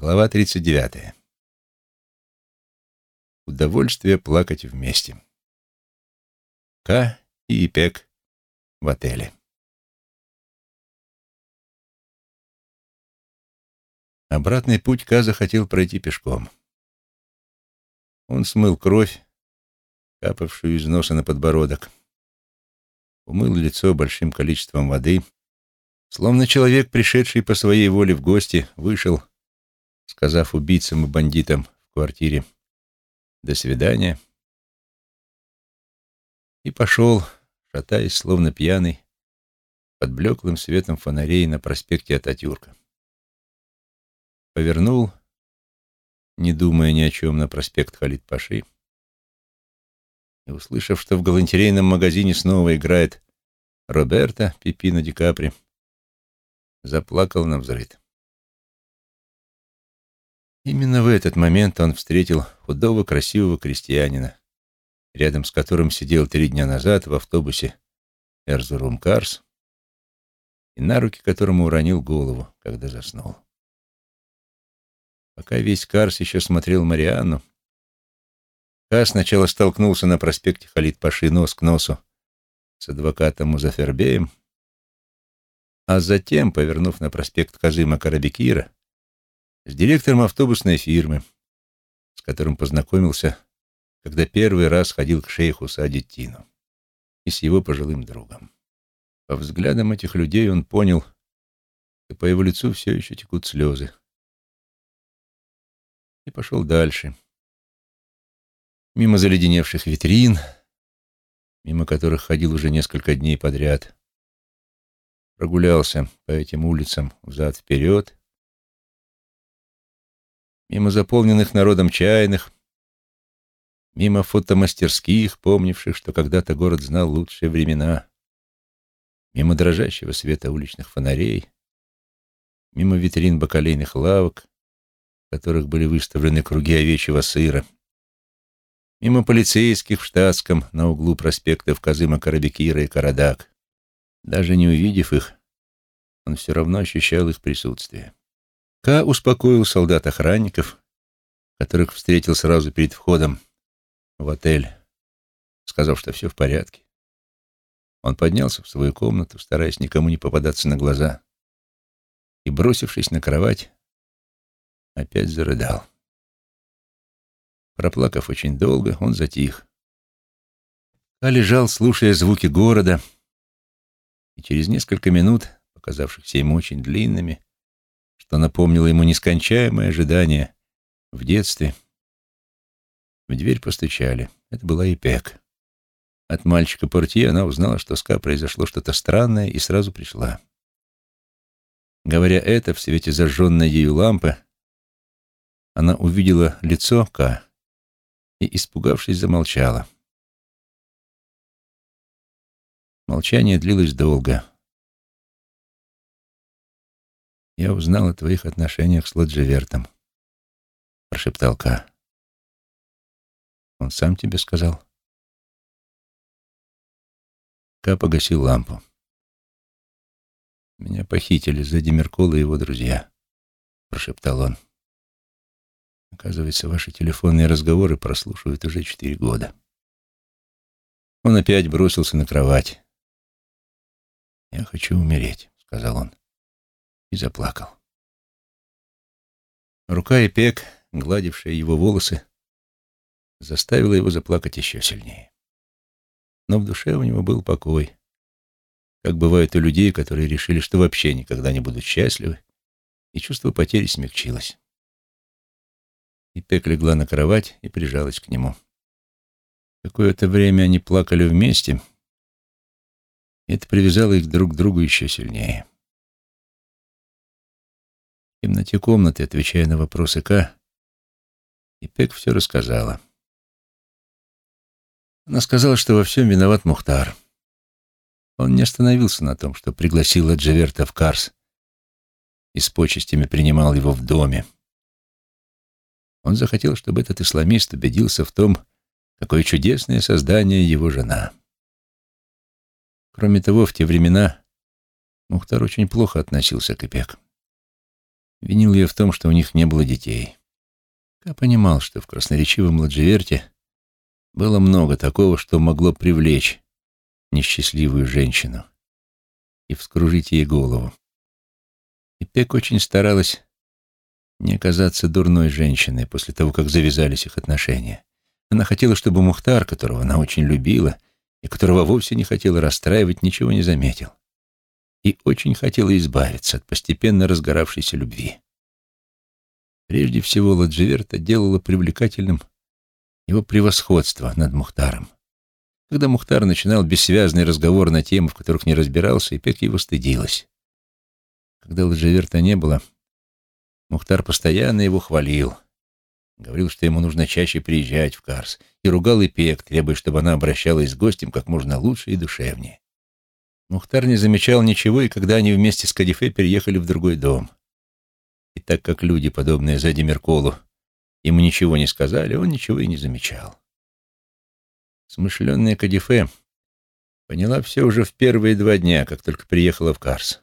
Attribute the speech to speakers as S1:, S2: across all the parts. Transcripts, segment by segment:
S1: Глава 39. Удовольствие плакать вместе. К и Ипек в отеле. Обратный путь Ка захотел пройти пешком. Он смыл кровь, капавшую из носа на подбородок, умыл лицо большим количеством воды, словно человек, пришедший по своей воле в гости, вышел, сказав убийцам и бандитам в квартире «до свидания», и пошел, шатаясь, словно пьяный, под блеклым светом фонарей на проспекте Ататюрка. Повернул, не думая ни о чем, на проспект Халид-Паши, и, услышав, что в галантерейном магазине снова играет Роберто Пипино Ди Капри, заплакал на взрыд. Именно в этот момент он встретил худого, красивого крестьянина, рядом с которым сидел три дня назад в автобусе Эрзурум Карс и на руки которому уронил голову, когда заснул. Пока весь Карс еще смотрел Марианну, Ка сначала столкнулся на проспекте Халид-Паши нос к носу с адвокатом Музафербеем, а затем, повернув на проспект Казыма Карабекира, с директором автобусной фирмы, с которым познакомился, когда первый раз ходил к шейху Садиттину, и с его пожилым другом. По взглядам этих людей он понял, что по его лицу все еще текут слезы. И пошел дальше. Мимо заледеневших витрин, мимо которых ходил уже несколько дней подряд. Прогулялся по этим улицам взад-вперед, мимо заполненных народом чайных, мимо фотомастерских, помнивших, что когда-то город знал лучшие времена, мимо дрожащего света уличных фонарей, мимо витрин бакалейных лавок, в которых были выставлены круги овечьего сыра, мимо полицейских в штатском на углу проспектов Казыма Карабекира и Карадак. Даже не увидев их, он все равно ощущал их присутствие. Ка успокоил солдат-охранников, которых встретил сразу перед входом в отель, сказав, что все в порядке. Он поднялся в свою комнату, стараясь никому не попадаться на глаза, и, бросившись на кровать, опять зарыдал. Проплакав очень долго, он затих. Ка лежал, слушая звуки города, и через несколько минут, показавшихся ему очень длинными, что напомнило ему нескончаемое ожидание в детстве. В дверь постучали. Это была Ипек. От мальчика-портье она узнала, что с Ка произошло что-то странное, и сразу пришла. Говоря это, в свете зажженной ею лампы, она увидела лицо Ка и, испугавшись, замолчала. Молчание длилось долго. «Я узнал о твоих отношениях с Ладжевертом», — прошептал Ка. «Он сам тебе сказал?» Ка погасил лампу. «Меня похитили сзади Меркола и его друзья», — прошептал он. «Оказывается, ваши телефонные разговоры прослушивают уже четыре года». Он опять бросился на кровать. «Я хочу умереть», — сказал он и заплакал. Рука Эпек, гладившая его волосы, заставила его заплакать еще сильнее. Но в душе у него был покой, как бывает у людей, которые решили, что вообще никогда не будут счастливы, и чувство потери смягчилось. Ипек легла на кровать и прижалась к нему. Какое-то время они плакали вместе, и это привязало их друг к другу еще сильнее. В темноте комнаты, отвечая на вопросы К, Ипек все рассказала. Она сказала, что во всем виноват Мухтар. Он не остановился на том, что пригласил Джаверта в Карс и с почестями принимал его в доме. Он захотел, чтобы этот исламист убедился в том, какое чудесное создание его жена. Кроме того, в те времена Мухтар очень плохо относился к Ипек. Винил ее в том, что у них не было детей. Ка понимал, что в красноречивом Ладживерте было много такого, что могло привлечь несчастливую женщину и вскружить ей голову. И Пек очень старалась не оказаться дурной женщиной после того, как завязались их отношения. Она хотела, чтобы Мухтар, которого она очень любила и которого вовсе не хотела расстраивать, ничего не заметил. И очень хотела избавиться от постепенно разгоравшейся любви. Прежде всего, Ладживерта делала привлекательным его превосходство над Мухтаром. Когда Мухтар начинал бессвязный разговор на темы, в которых не разбирался, Ипек его стыдилась. Когда Ладживерта не было, Мухтар постоянно его хвалил. Говорил, что ему нужно чаще приезжать в Карс, и ругал Ипек, требуя, чтобы она обращалась с гостем как можно лучше и душевнее. Мухтар не замечал ничего, и когда они вместе с Кадифе переехали в другой дом. И так как люди, подобные Зади Мерколу, ему ничего не сказали, он ничего и не замечал. Смышленная Кадифе поняла все уже в первые два дня, как только приехала в Карс,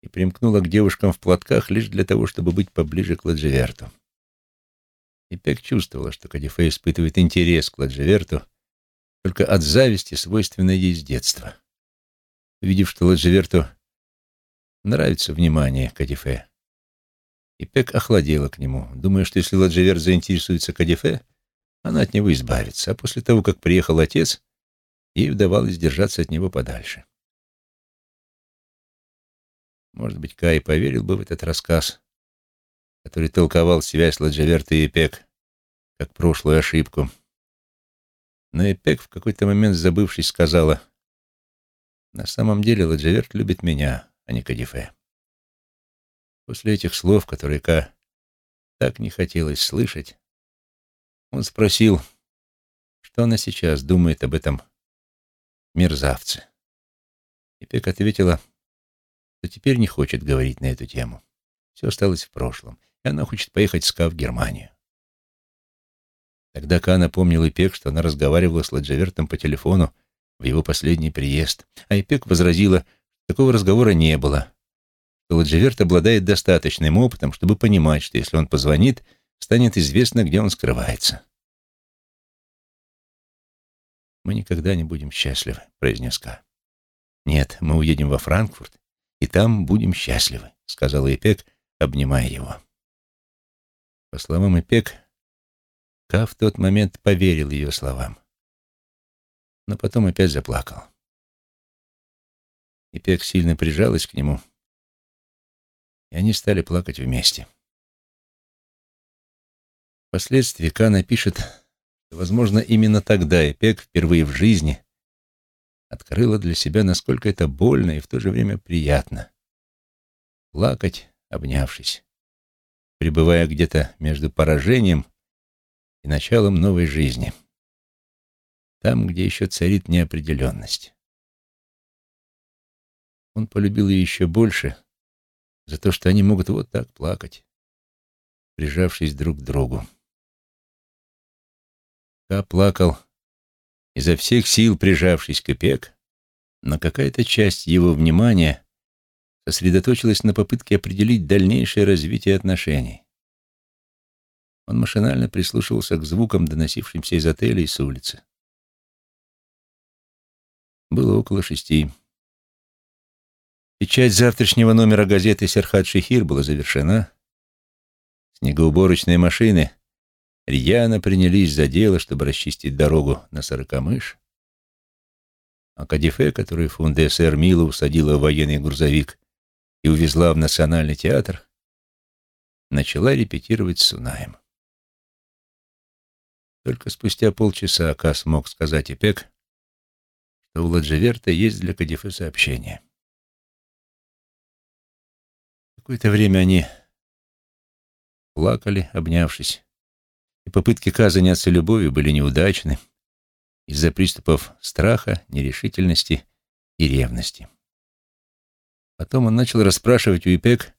S1: и примкнула к девушкам в платках лишь для того, чтобы быть поближе к Ладжеверту. И Пек чувствовала, что Кадифе испытывает интерес к Ладжеверту только от зависти, свойственной ей с детства. Увидев, что Ладжеверту нравится внимание Кадифе, и Пек охладела к нему, думая, что если Ладжевер заинтересуется Кадифе, она от него избавится, а после того, как приехал отец, ей удавалось держаться от него подальше. Может быть, Кай поверил бы в этот рассказ, который толковал связь Ладжаверта и Эпек как прошлую ошибку. Но Эпек в какой-то момент, забывшись, сказала, «На самом деле Ладжаверт любит меня, а не Кадифе». После этих слов, которые Ка так не хотелось слышать, он спросил, что она сейчас думает об этом мерзавце. И Пек ответила, что теперь не хочет говорить на эту тему. Все осталось в прошлом, и она хочет поехать с Ка в Германию. Тогда Ка напомнил Ипек, что она разговаривала с Ладжавертом по телефону в его последний приезд, а Ипек возразила, такого разговора не было, что Ладживерт обладает достаточным опытом, чтобы понимать, что если он позвонит, станет известно, где он скрывается. «Мы никогда не будем счастливы», — произнес Ка. «Нет, мы уедем во Франкфурт, и там будем счастливы», — сказала Эпек, обнимая его. По словам Эпек, Ка в тот момент поверил ее словам, но потом опять заплакал. Эпек сильно прижалась к нему — и они стали плакать вместе. Впоследствии Ка пишет, что, возможно, именно тогда Эпек впервые в жизни открыла для себя, насколько это больно и в то же время приятно. Плакать, обнявшись, пребывая где-то между поражением и началом новой жизни, там, где еще царит неопределенность. Он полюбил ее еще больше, за то, что они могут вот так плакать, прижавшись друг к другу. Ка плакал, изо всех сил прижавшись к Эпек, но какая-то часть его внимания сосредоточилась на попытке определить дальнейшее развитие отношений. Он машинально прислушивался к звукам, доносившимся из отеля и с улицы. Было около шести. Печать завтрашнего номера газеты «Серхат Шехир» была завершена. Снегоуборочные машины рьяно принялись за дело, чтобы расчистить дорогу на Сорокомыш. А Кадифе, которую фунде СР Мила усадила в военный грузовик и увезла в Национальный театр, начала репетировать с Сунаем. Только спустя полчаса Ка смог сказать Ипек, что у Ладжеверта есть для Кадифе сообщение. Какое-то время они плакали, обнявшись, и попытки Ка заняться любовью были неудачны из-за приступов страха, нерешительности и ревности. Потом он начал расспрашивать у Ипек,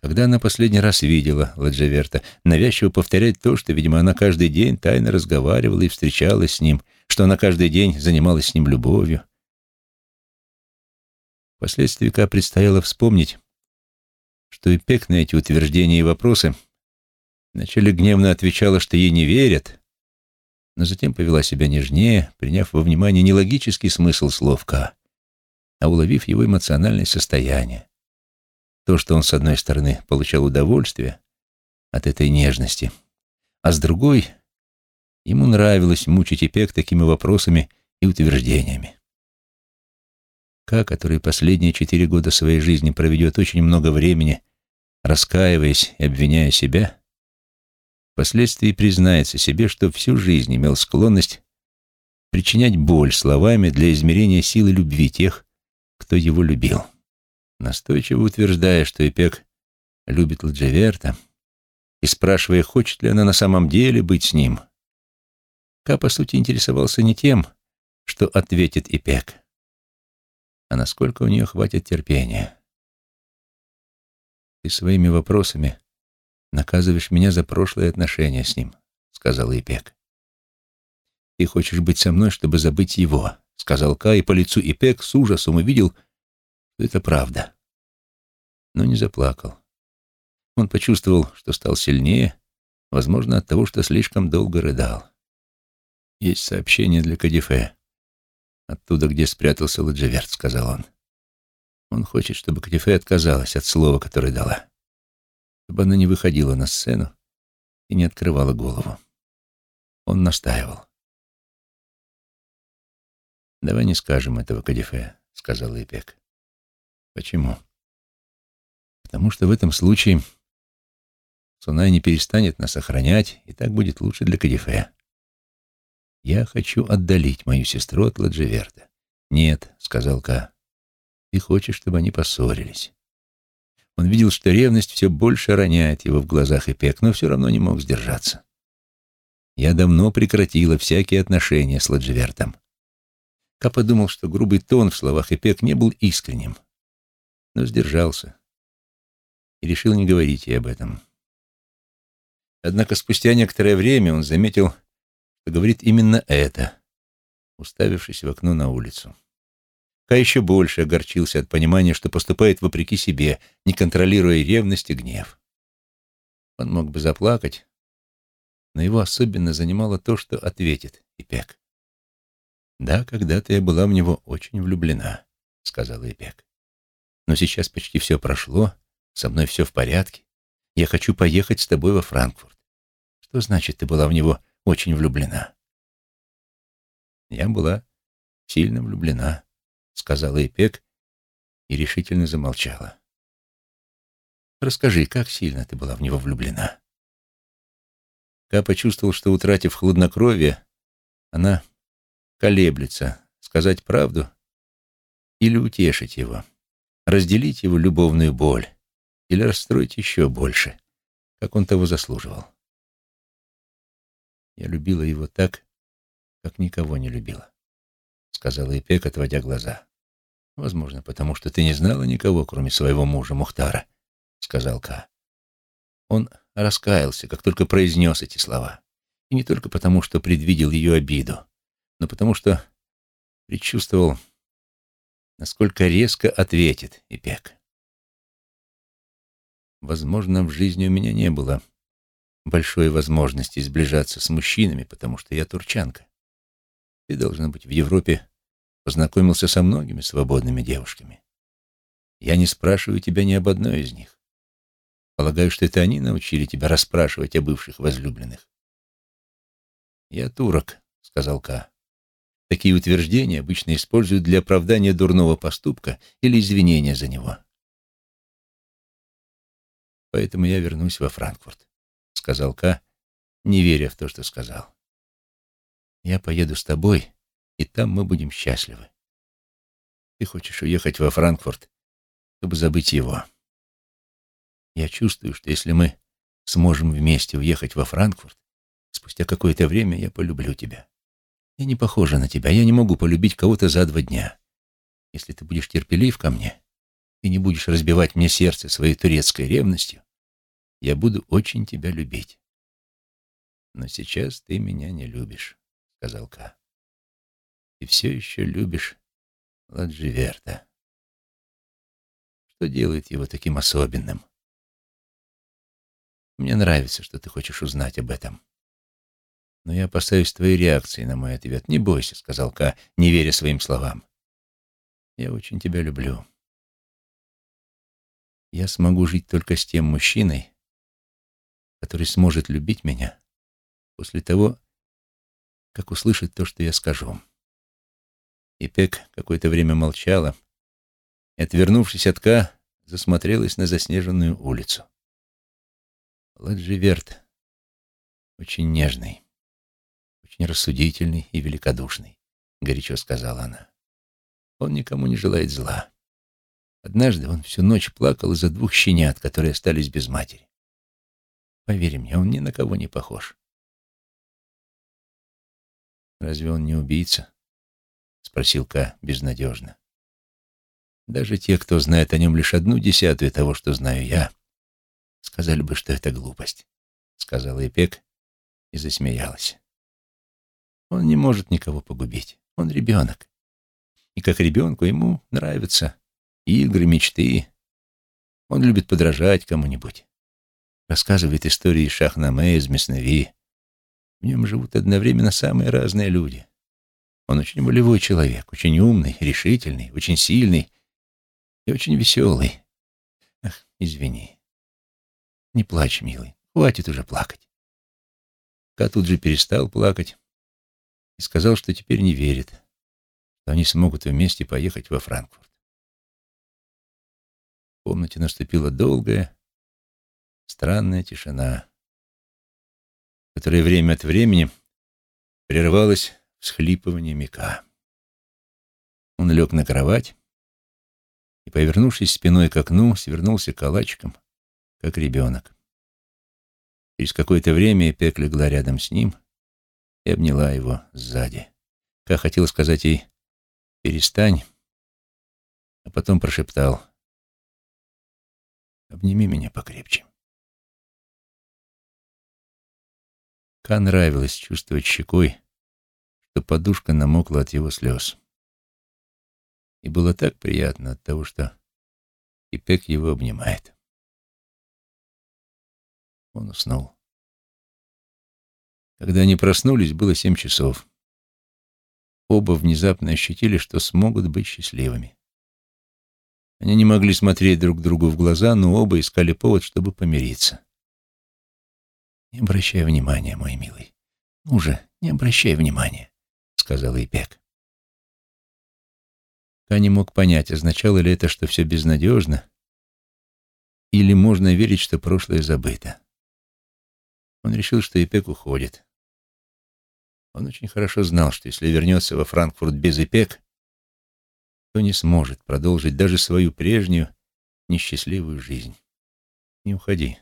S1: когда она последний раз видела Ладжаверта, навязчиво повторять то, что, видимо, она каждый день тайно разговаривала и встречалась с ним, что она каждый день занималась с ним любовью. Впоследствии Ка предстояло вспомнить, что Ипек на эти утверждения и вопросы вначале гневно отвечала, что ей не верят, но затем повела себя нежнее, приняв во внимание не логический смысл слов К, а уловив его эмоциональное состояние. То, что он, с одной стороны, получал удовольствие от этой нежности, а с другой, ему нравилось мучить Ипек такими вопросами и утверждениями. К, который последние четыре года своей жизни проведет очень много времени, раскаиваясь и обвиняя себя, впоследствии признается себе, что всю жизнь имел склонность причинять боль словами для измерения силы любви тех, кто его любил. Настойчиво утверждая, что Эпек любит Ладжеверта, и спрашивая, хочет ли она на самом деле быть с ним, Ка, по сути, интересовался не тем, что ответит Ипек, а насколько у нее хватит терпения. «Ты своими вопросами наказываешь меня за прошлые отношения с ним», — сказал Ипек. «Ты хочешь быть со мной, чтобы забыть его», — сказал Ка, и по лицу Ипек с ужасом увидел, что это правда. Но не заплакал. Он почувствовал, что стал сильнее, возможно, от того, что слишком долго рыдал. «Есть сообщение для Кадифе. Оттуда, где спрятался Ладжеверт», — сказал он. Он хочет, чтобы Кадифе отказалась от слова, которое дала чтобы она не выходила на сцену и не открывала голову. Он настаивал. «Давай не скажем этого Кадифе», — сказал Ипек. «Почему?» «Потому что в этом случае Сунай не перестанет нас охранять, и так будет лучше для Кадифе. Я хочу отдалить мою сестру от Ладжеверта». «Нет», — сказал Ка, — «ты хочешь, чтобы они поссорились». Он видел, что ревность все больше роняет его в глазах Эпек, но все равно не мог сдержаться. Я давно прекратила всякие отношения с Ладживертом. Ка подумал, что грубый тон в словах Эпек не был искренним, но сдержался и решил не говорить ей об этом. Однако спустя некоторое время он заметил, что говорит именно это, уставившись в окно на улицу. Ка еще больше огорчился от понимания, что поступает вопреки себе, не контролируя ревность и гнев. Он мог бы заплакать, но его особенно занимало то, что ответит Ипек. «Да, когда-то я была в него очень влюблена», — сказала Ипек. «Но сейчас почти все прошло, со мной все в порядке. Я хочу поехать с тобой во Франкфурт. Что значит, ты была в него очень влюблена?» «Я была сильно влюблена», сказала Ипек и решительно замолчала. «Расскажи, как сильно ты была в него влюблена?» Ка почувствовал, что, утратив хладнокровие, она колеблется, сказать правду или утешить его, разделить его любовную боль или расстроить еще больше, как он того заслуживал. Я любила его так, как никого не любила, сказала Ипек, отводя глаза. Возможно, потому что ты не знала никого, кроме своего мужа Мухтара, сказал Ка. Он раскаялся, как только произнес эти слова. И не только потому, что предвидел ее обиду, но потому что предчувствовал, насколько резко ответит Ипек. Возможно, в жизни у меня не было большой возможности сближаться с мужчинами, потому что я турчанка. Ты должна быть в Европе познакомился со многими свободными девушками. Я не спрашиваю тебя ни об одной из них. Полагаю, что это они научили тебя расспрашивать о бывших возлюбленных. «Я турок», — сказал Ка. Такие утверждения обычно используют для оправдания дурного поступка или извинения за него. «Поэтому я вернусь во Франкфурт», — сказал Ка, не веря в то, что сказал. «Я поеду с тобой и там мы будем счастливы. Ты хочешь уехать во Франкфурт, чтобы забыть его. Я чувствую, что если мы сможем вместе уехать во Франкфурт, спустя какое-то время я полюблю тебя. Я не похожа на тебя, я не могу полюбить кого-то за два дня. Если ты будешь терпелив ко мне и не будешь разбивать мне сердце своей турецкой ревностью, я буду очень тебя любить. Но сейчас ты меня не любишь, — сказал Ка и все еще любишь Ладживерта. Что делает его таким особенным? Мне нравится, что ты хочешь узнать об этом. Но я опасаюсь твоей реакции на мой ответ. Не бойся, — сказал Ка, не веря своим словам. Я очень тебя люблю. Я смогу жить только с тем мужчиной, который сможет любить меня после того, как услышит то, что я скажу. И Пек какое-то время молчала и, отвернувшись от Ка, засмотрелась на заснеженную улицу. Ладживерт очень нежный, очень рассудительный и великодушный, — горячо сказала она. Он никому не желает зла. Однажды он всю ночь плакал из-за двух щенят, которые остались без матери. Поверь мне, он ни на кого не похож. «Разве он не убийца?» — спросил Ка безнадежно. «Даже те, кто знает о нем лишь одну десятую того, что знаю я, сказали бы, что это глупость», — сказала Эпек и засмеялась. «Он не может никого погубить. Он ребенок. И как ребенку ему нравятся игры, мечты. Он любит подражать кому-нибудь. Рассказывает истории Шахнаме из Меснави. В нем живут одновременно самые разные люди. Он очень волевой человек, очень умный, решительный, очень сильный и очень веселый. Ах, извини. Не плачь, милый, хватит уже плакать. Ка тут же перестал плакать и сказал, что теперь не верит, что они смогут вместе поехать во Франкфурт. В комнате наступила долгая, странная тишина, которая время от времени прервалась всхлипыванием Мика. Он лег на кровать и, повернувшись спиной к окну, свернулся калачиком, как ребенок. Через какое-то время Пек легла рядом с ним и обняла его сзади. Как хотел сказать ей «перестань», а потом прошептал «обними меня покрепче». Ка нравилось чувствовать щекой, что подушка намокла от его слез. И было так приятно от того, что Ипек его обнимает. Он уснул. Когда они проснулись, было семь часов. Оба внезапно ощутили, что смогут быть счастливыми. Они не могли смотреть друг другу в глаза, но оба искали повод, чтобы помириться. «Не обращай внимания, мой милый. Ну же, не обращай внимания», — сказал Ипек. Ка не мог понять, означало ли это, что все безнадежно, или можно верить, что прошлое забыто. Он решил, что Ипек уходит. Он очень хорошо знал, что если вернется во Франкфурт без Ипек, то не сможет продолжить даже свою прежнюю несчастливую жизнь. «Не уходи»,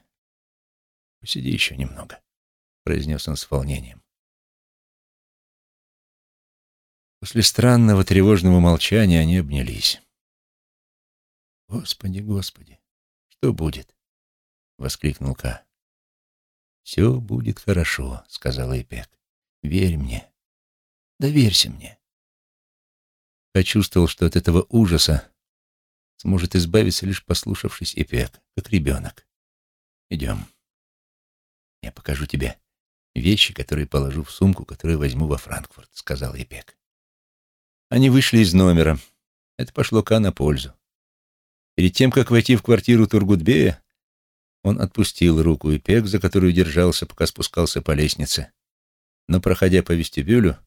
S1: «Посиди еще немного», — произнес он с волнением. После странного тревожного молчания они обнялись. «Господи, Господи, что будет?» — воскликнул Ка. «Все будет хорошо», — сказала Эпек. «Верь мне. Доверься мне». Почувствовал, что от этого ужаса сможет избавиться, лишь послушавшись Эпек, как ребенок. «Идем». «Я покажу тебе вещи, которые положу в сумку, которую возьму во Франкфурт», — сказал Епек. Они вышли из номера. Это пошло Ка на пользу. Перед тем, как войти в квартиру Тургутбея, он отпустил руку Ипек, за которую держался, пока спускался по лестнице. Но, проходя по вестибюлю,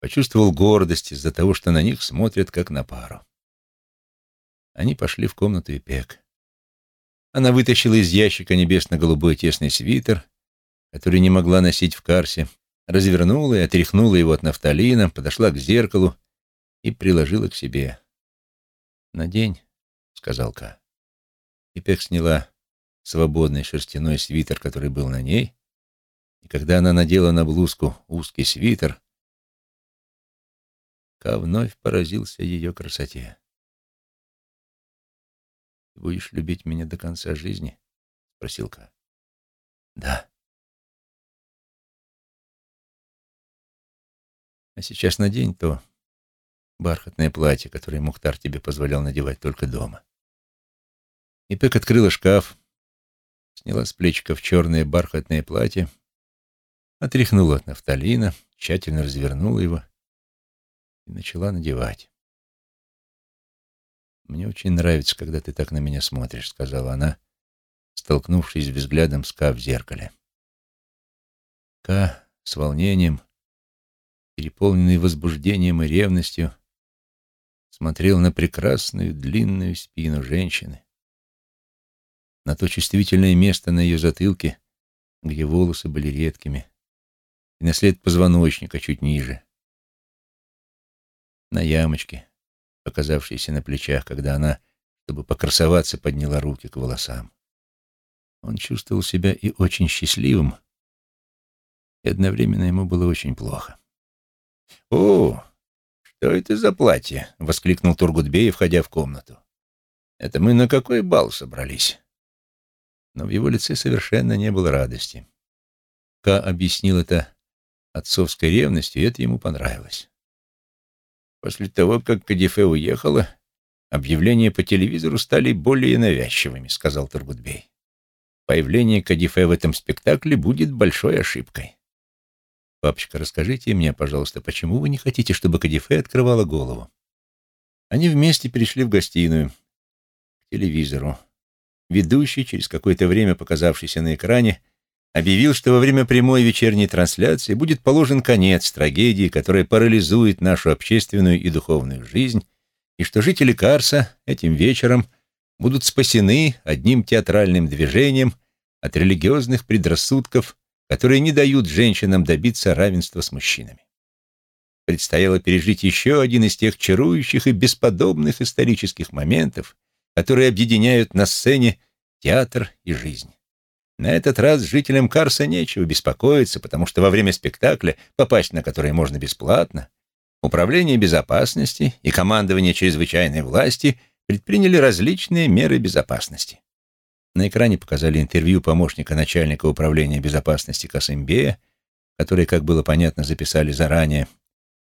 S1: почувствовал гордость из-за того, что на них смотрят как на пару. Они пошли в комнату Ипек. Она вытащила из ящика небесно-голубой тесный свитер, который не могла носить в карсе, развернула и отряхнула его от нафталина, подошла к зеркалу и приложила к себе. «Надень», — сказал Ка. И Пек сняла свободный шерстяной свитер, который был на ней, и когда она надела на блузку узкий свитер, Ка вновь поразился ее красоте будешь любить меня до конца жизни?» — спросил Ка. «Да». «А сейчас надень то бархатное платье, которое Мухтар тебе позволял надевать только дома». И Пек открыла шкаф, сняла с плечиков черное бархатное платье, отряхнула от нафталина, тщательно развернула его и начала надевать. «Мне очень нравится, когда ты так на меня смотришь», — сказала она, столкнувшись взглядом с Ка в зеркале. Ка с волнением, переполненный возбуждением и ревностью, смотрел на прекрасную длинную спину женщины, на то чувствительное место на ее затылке, где волосы были редкими, и на след позвоночника чуть ниже, на ямочке, показавшейся на плечах, когда она, чтобы покрасоваться, подняла руки к волосам. Он чувствовал себя и очень счастливым, и одновременно ему было очень плохо. «О, что это за платье?» — воскликнул Тургутбей, входя в комнату. «Это мы на какой бал собрались?» Но в его лице совершенно не было радости. Ка объяснил это отцовской ревностью, и это ему понравилось. После того, как Кадифе уехала, объявления по телевизору стали более навязчивыми, сказал Тургутбей. Появление Кадифе в этом спектакле будет большой ошибкой. «Папочка, расскажите мне, пожалуйста, почему вы не хотите, чтобы Кадифе открывала голову?» Они вместе перешли в гостиную, к телевизору. Ведущий, через какое-то время показавшийся на экране, объявил, что во время прямой вечерней трансляции будет положен конец трагедии, которая парализует нашу общественную и духовную жизнь, и что жители Карса этим вечером будут спасены одним театральным движением от религиозных предрассудков которые не дают женщинам добиться равенства с мужчинами. Предстояло пережить еще один из тех чарующих и бесподобных исторических моментов, которые объединяют на сцене театр и жизнь. На этот раз жителям Карса нечего беспокоиться, потому что во время спектакля, попасть на который можно бесплатно, Управление безопасности и командование чрезвычайной власти предприняли различные меры безопасности. На экране показали интервью помощника начальника управления безопасности Касымбея, которые, как было понятно, записали заранее.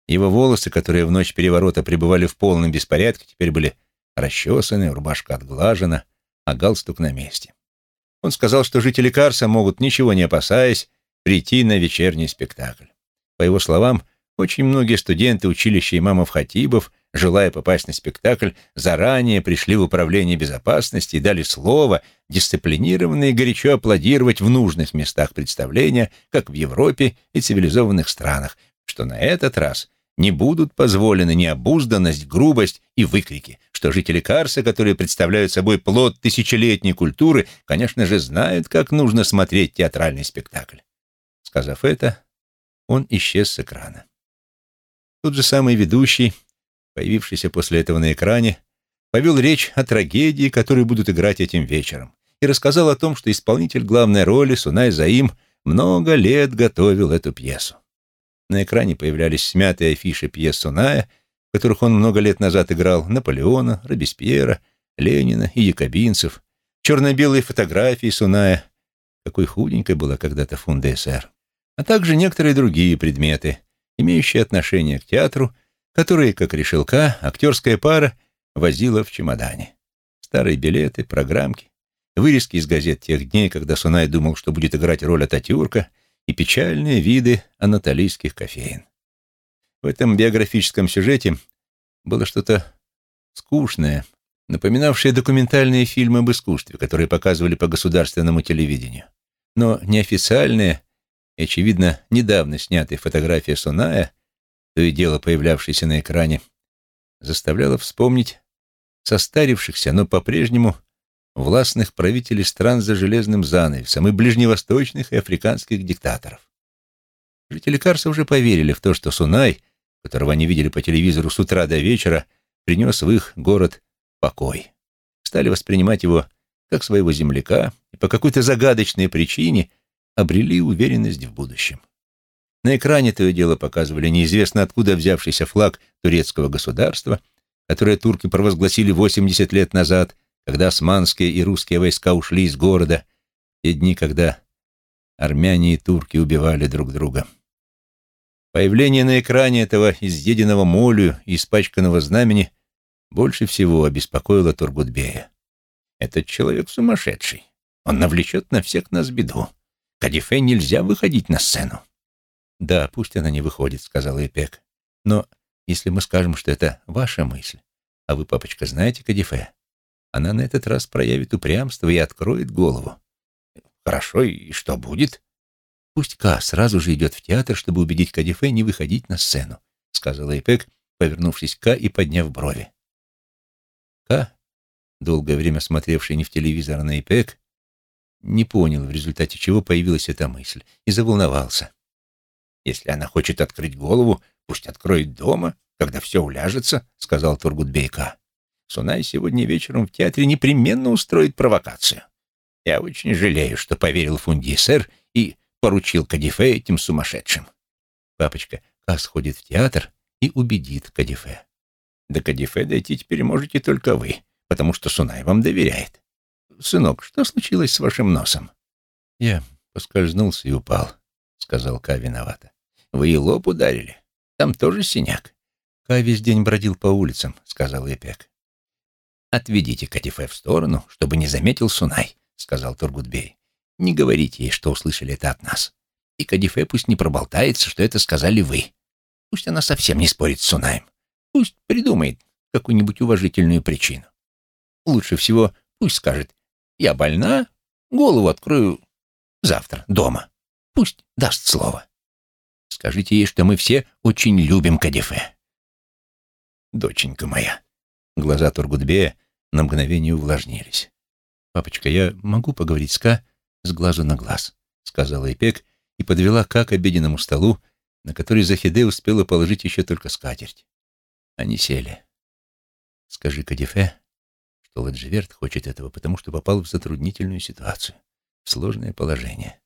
S1: Его волосы, которые в ночь переворота пребывали в полном беспорядке, теперь были расчесаны, рубашка отглажена, а галстук на месте. Он сказал, что жители Карса могут, ничего не опасаясь, прийти на вечерний спектакль. По его словам, очень многие студенты училища имамов Хатибов желая попасть на спектакль, заранее пришли в управление безопасности и дали слово дисциплинированно и горячо аплодировать в нужных местах представления, как в Европе и цивилизованных странах, что на этот раз не будут позволены необузданность, грубость и выкрики, что жители Карса, которые представляют собой плод тысячелетней культуры, конечно же, знают, как нужно смотреть театральный спектакль. Сказав это, он исчез с экрана. Тот же самый ведущий появившийся после этого на экране, повел речь о трагедии, которую будут играть этим вечером, и рассказал о том, что исполнитель главной роли Сунай Заим много лет готовил эту пьесу. На экране появлялись смятые афиши пьес Суная, которых он много лет назад играл Наполеона, Робеспьера, Ленина и якобинцев, черно-белые фотографии Суная, какой худенькой была когда-то фунда СССР, а также некоторые другие предметы, имеющие отношение к театру которые, как решил Ка, актерская пара возила в чемодане. Старые билеты, программки, вырезки из газет тех дней, когда Сунай думал, что будет играть роль Ататюрка, и печальные виды анатолийских кофеин. В этом биографическом сюжете было что-то скучное, напоминавшее документальные фильмы об искусстве, которые показывали по государственному телевидению. Но неофициальная и, очевидно, недавно снятая фотография Суная то и дело появлявшееся на экране, заставляло вспомнить состарившихся, но по-прежнему властных правителей стран за железным занавесом и ближневосточных и африканских диктаторов. Жители Карса уже поверили в то, что Сунай, которого они видели по телевизору с утра до вечера, принес в их город покой. Стали воспринимать его как своего земляка и по какой-то загадочной причине обрели уверенность в будущем. На экране то и дело показывали неизвестно откуда взявшийся флаг турецкого государства, которое турки провозгласили 80 лет назад, когда османские и русские войска ушли из города, те дни, когда армяне и турки убивали друг друга. Появление на экране этого изъеденного молью и испачканного знамени больше всего обеспокоило Тургутбея. «Этот человек сумасшедший. Он навлечет на всех нас беду. Кадифе нельзя выходить на сцену. «Да, пусть она не выходит», — сказал Эпек. «Но если мы скажем, что это ваша мысль, а вы, папочка, знаете Кадифе, она на этот раз проявит упрямство и откроет голову». «Хорошо, и что будет?» «Пусть Ка сразу же идет в театр, чтобы убедить Кадифе не выходить на сцену», — сказал Эпек, повернувшись к Ка и подняв брови. Ка, долгое время смотревший не в телевизор, а на Эпек, не понял, в результате чего появилась эта мысль, и заволновался. Если она хочет открыть голову, пусть откроет дома, когда все уляжется, — сказал Тургутбейка. Сунай сегодня вечером в театре непременно устроит провокацию. Я очень жалею, что поверил Фунди сэр и поручил Кадифе этим сумасшедшим. Папочка, Кас ходит в театр и убедит Кадифе. До Кадифе дойти теперь можете только вы, потому что Сунай вам доверяет. Сынок, что случилось с вашим носом? Я поскользнулся и упал, — сказал Ка виновато. Вы и лоб ударили. Там тоже синяк. Кай весь день бродил по улицам, сказал Эпек. Отведите Катифе в сторону, чтобы не заметил Сунай, сказал Тургутбей. Не говорите ей, что услышали это от нас. И Кадифе пусть не проболтается, что это сказали вы. Пусть она совсем не спорит с Сунаем. Пусть придумает какую-нибудь уважительную причину. Лучше всего пусть скажет «Я больна, голову открою завтра дома». Пусть даст слово. Скажите ей, что мы все очень любим Кадифе. Доченька моя. Глаза Тургутбея на мгновение увлажнились. «Папочка, я могу поговорить с Ка с глазу на глаз», — сказала Ипек и подвела Ка к обеденному столу, на который Захиде успела положить еще только скатерть. Они сели. «Скажи Кадифе, что Ладживерт хочет этого, потому что попал в затруднительную ситуацию, в сложное положение.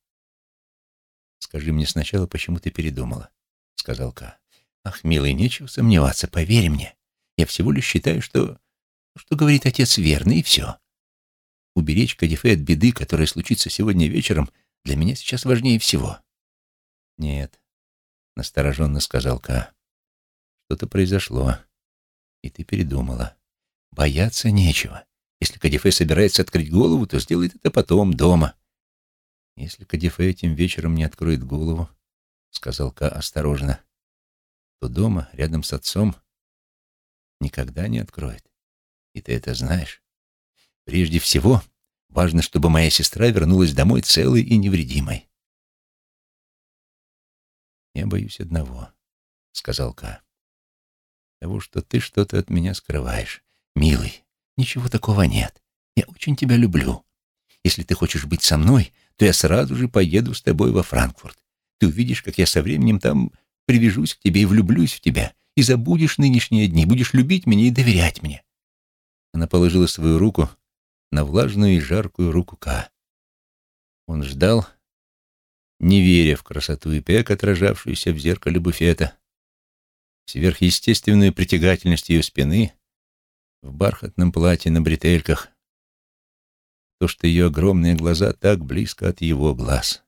S1: «Скажи мне сначала, почему ты передумала», — сказал Ка. «Ах, милый, нечего сомневаться, поверь мне. Я всего лишь считаю, что... что говорит отец верно, и все. Уберечь Кадифе от беды, которая случится сегодня вечером, для меня сейчас важнее всего». «Нет», — настороженно сказал Ка. «Что-то произошло, и ты передумала. Бояться нечего. Если Кадифе собирается открыть голову, то сделает это потом, дома. «Если Кадифе этим вечером не откроет голову, — сказал Ка осторожно, — то дома, рядом с отцом, никогда не откроет. И ты это знаешь. Прежде всего, важно, чтобы моя сестра вернулась домой целой и невредимой. «Я боюсь одного», — сказал Ка. «Того, что ты что-то от меня скрываешь. Милый, ничего такого нет. Я очень тебя люблю. Если ты хочешь быть со мной, то я сразу же поеду с тобой во Франкфурт. Ты увидишь, как я со временем там привяжусь к тебе и влюблюсь в тебя, и забудешь нынешние дни, будешь любить меня и доверять мне». Она положила свою руку на влажную и жаркую руку Ка. Он ждал, не веря в красоту и пек, отражавшуюся в зеркале буфета, в сверхъестественную притягательность ее спины, в бархатном платье на бретельках, то, что ее огромные глаза так близко от его глаз.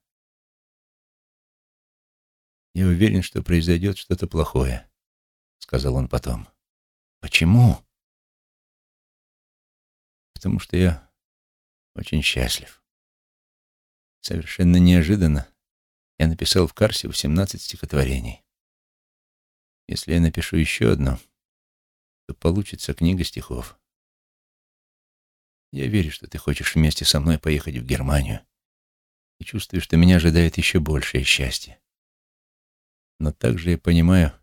S1: «Я уверен, что произойдет что-то плохое», — сказал он потом. «Почему?» «Потому что я очень счастлив. Совершенно неожиданно я написал в Карсе 18 стихотворений. Если я напишу еще одно, то получится книга стихов. Я верю, что ты хочешь вместе со мной поехать в Германию и чувствую, что меня ожидает еще большее счастье. Но также я понимаю,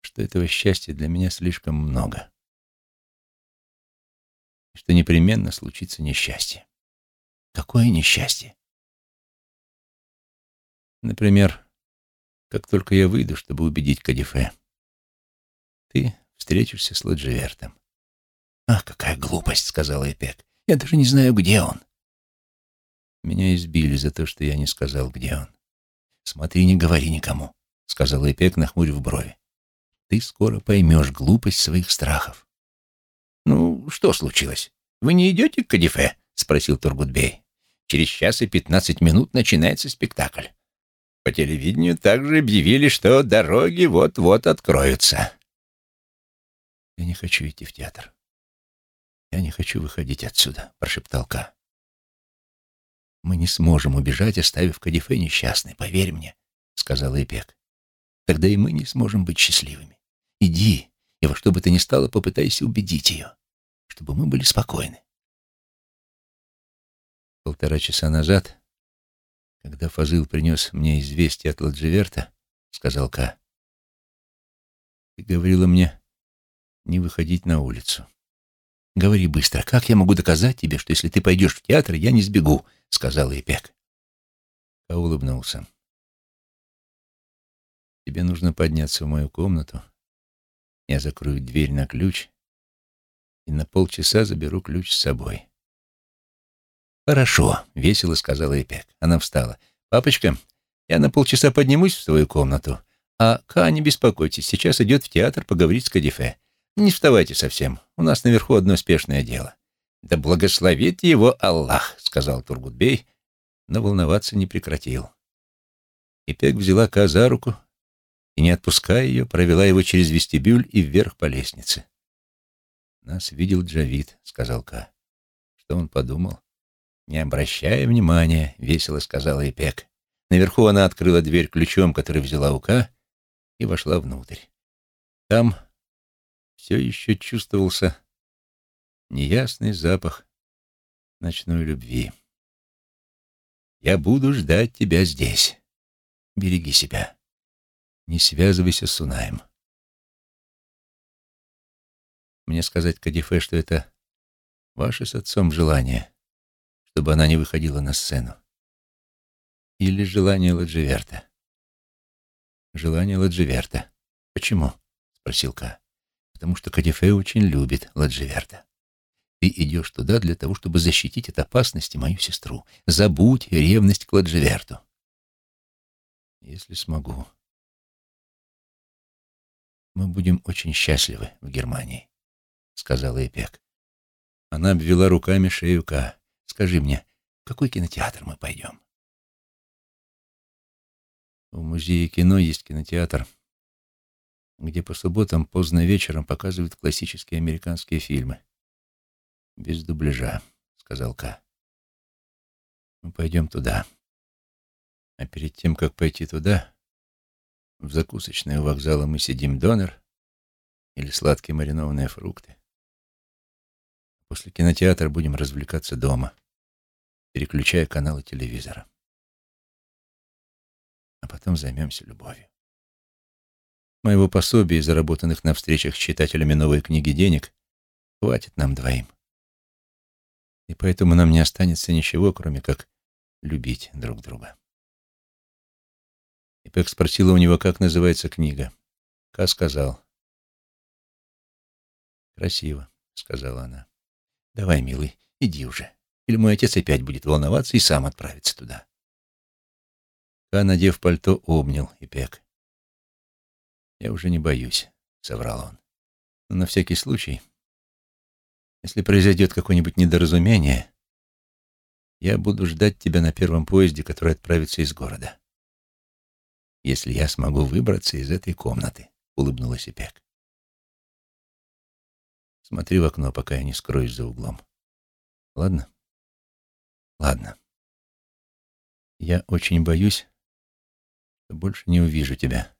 S1: что этого счастья для меня слишком много. Что непременно случится несчастье. Какое несчастье? Например, как только я выйду, чтобы убедить Кадифе, ты встретишься с Ладживертом. «Ах, какая глупость!» — сказала Эпек. «Я даже не знаю, где он». Меня избили за то, что я не сказал, где он. «Смотри, не говори никому», — сказал Эпек, нахмурив брови. «Ты скоро поймешь глупость своих страхов». «Ну, что случилось? Вы не идете к Кадифе?» — спросил Тургутбей. «Через час и пятнадцать минут начинается спектакль. По телевидению также объявили, что дороги вот-вот откроются». «Я не хочу идти в театр», «Я не хочу выходить отсюда», — прошептал Ка. «Мы не сможем убежать, оставив Кадифе несчастной, поверь мне», — сказала Эпек. «Тогда и мы не сможем быть счастливыми. Иди, и во что бы то ни стало, попытайся убедить ее, чтобы мы были спокойны». Полтора часа назад, когда Фазыл принес мне известие от Ладживерта, — сказал Ка, — ты говорила мне не выходить на улицу. Говори быстро, как я могу доказать тебе, что если ты пойдешь в театр, я не сбегу, — сказала Эпек. Ка улыбнулся. Тебе нужно подняться в мою комнату. Я закрою дверь на ключ и на полчаса заберу ключ с собой. «Хорошо», — весело сказала Эпек. Она встала. «Папочка, я на полчаса поднимусь в свою комнату, а Ка, не беспокойтесь, сейчас идет в театр поговорить с Кадифе. Не вставайте совсем, у нас наверху одно спешное дело». «Да благословит его Аллах», — сказал Тургутбей, но волноваться не прекратил. Эпек взяла Ка за руку и, не отпуская ее, провела его через вестибюль и вверх по лестнице. «Нас видел Джавид», — сказал Ка. Что он подумал? «Не обращая внимания», — весело сказала Эпек. Наверху она открыла дверь ключом, который взяла у Ка, и вошла внутрь. Там все еще чувствовался неясный запах ночной любви. «Я буду ждать тебя здесь. Береги себя. Не связывайся с Сунаем. Мне сказать Кадифе, что это ваше с отцом желание, чтобы она не выходила на сцену? Или желание Ладживерта? Желание Ладживерта. Почему? Спросил Ка. Потому что Кадифе очень любит Ладживерта. Ты идешь туда для того, чтобы защитить от опасности мою сестру. Забудь ревность к Ладживерту. Если смогу. Мы будем очень счастливы в Германии, сказала Эпек. Она обвела руками шею Ка. Скажи мне, в какой кинотеатр мы пойдем? В музее кино есть кинотеатр, где по субботам поздно вечером показывают классические американские фильмы. Без дубляжа, сказал Ка. Мы пойдем туда. А перед тем, как пойти туда, в закусочной у вокзала мы сидим донор или сладкие маринованные фрукты. После кинотеатра будем развлекаться дома переключая каналы телевизора. А потом займемся любовью. Моего пособия, заработанных на встречах с читателями новой книги денег, хватит нам двоим. И поэтому нам не останется ничего, кроме как любить друг друга. И Пэк спросила у него, как называется книга. Ка сказал. «Красиво», — сказала она. «Давай, милый, иди уже». Или мой отец опять будет волноваться и сам отправится туда. Ка, надев пальто, обнял Ипек. «Я уже не боюсь», — соврал он. «Но на всякий случай, если произойдет какое-нибудь недоразумение, я буду ждать тебя на первом поезде, который отправится из города. Если я смогу выбраться из этой комнаты», — улыбнулась Ипек. «Смотри в окно, пока я не скроюсь за углом. Ладно?» Ладно. Я очень боюсь, что больше не увижу тебя,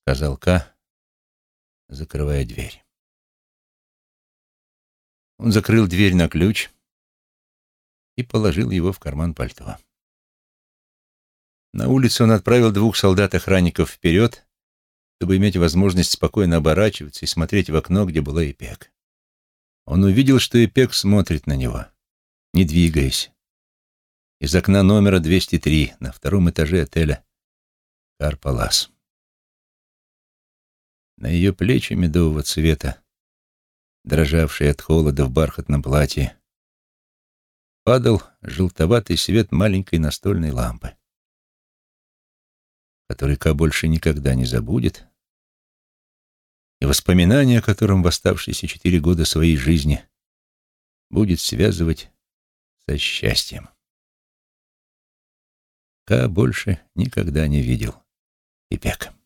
S1: сказал Ка, закрывая дверь. Он закрыл дверь на ключ и положил его в карман пальто. На улице он отправил двух солдат-охранников вперед, чтобы иметь возможность спокойно оборачиваться и смотреть в окно, где была Эпек. Он увидел, что Эпек смотрит на него не двигаясь. Из окна номера 203 на втором этаже отеля Карпалас. На ее плечи медового цвета, дрожавшие от холода в бархатном платье, падал желтоватый свет маленькой настольной лампы, который Ка больше никогда не забудет, и воспоминания о котором в оставшиеся четыре года своей жизни будет связывать со счастьем. Ка больше никогда не видел Ипека.